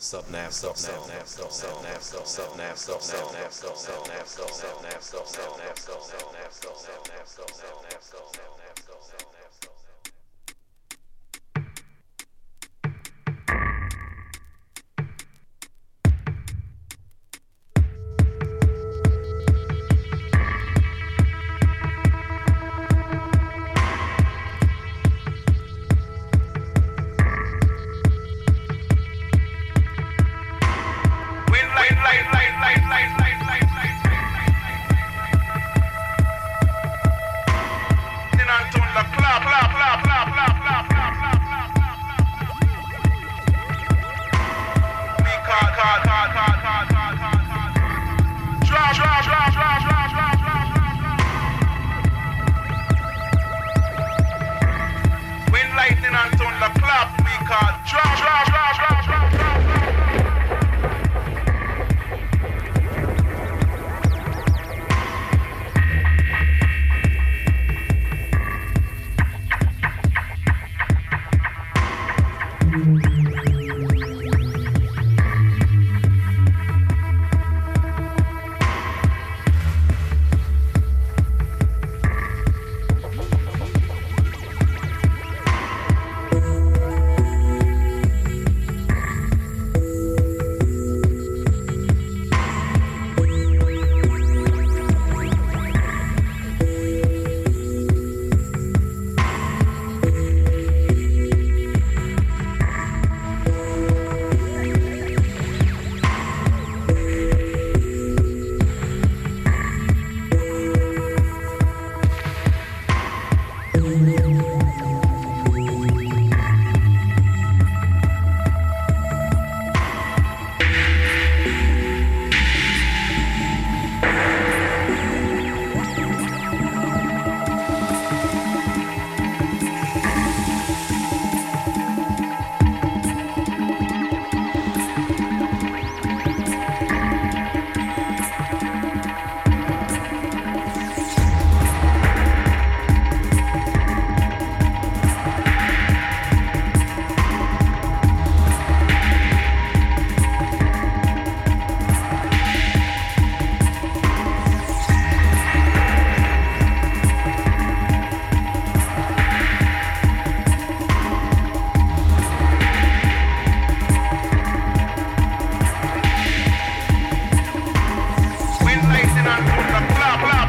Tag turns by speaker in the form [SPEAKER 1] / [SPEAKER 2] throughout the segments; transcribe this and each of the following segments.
[SPEAKER 1] Sup sin
[SPEAKER 2] al bla bla.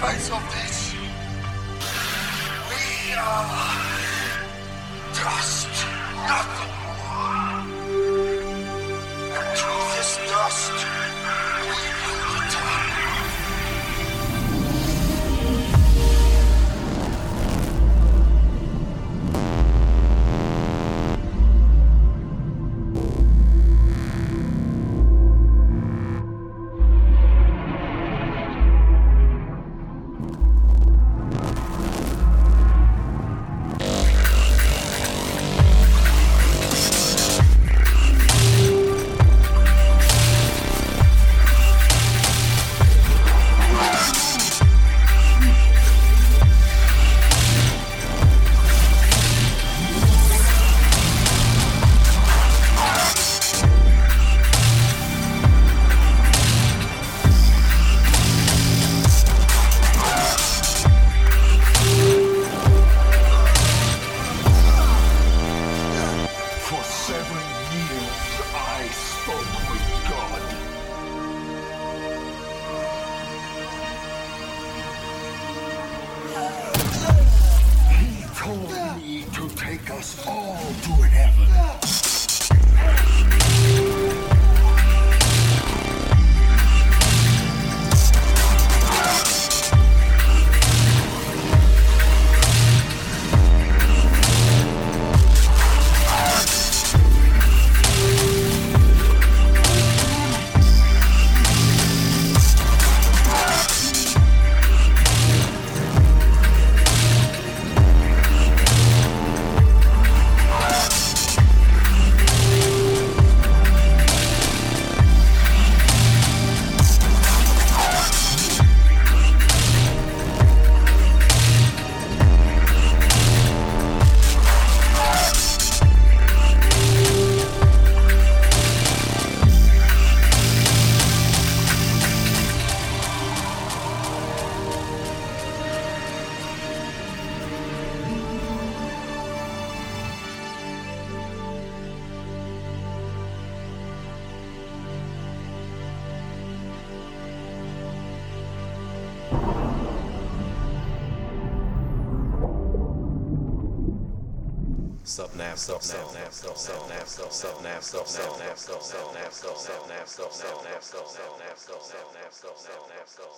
[SPEAKER 2] Face of this. We are just nothing
[SPEAKER 1] forward. Sup nav, sup sup nav, sup sup nav, sup sup nav, sup sup nav, sup sup nav, sup sup nav, sup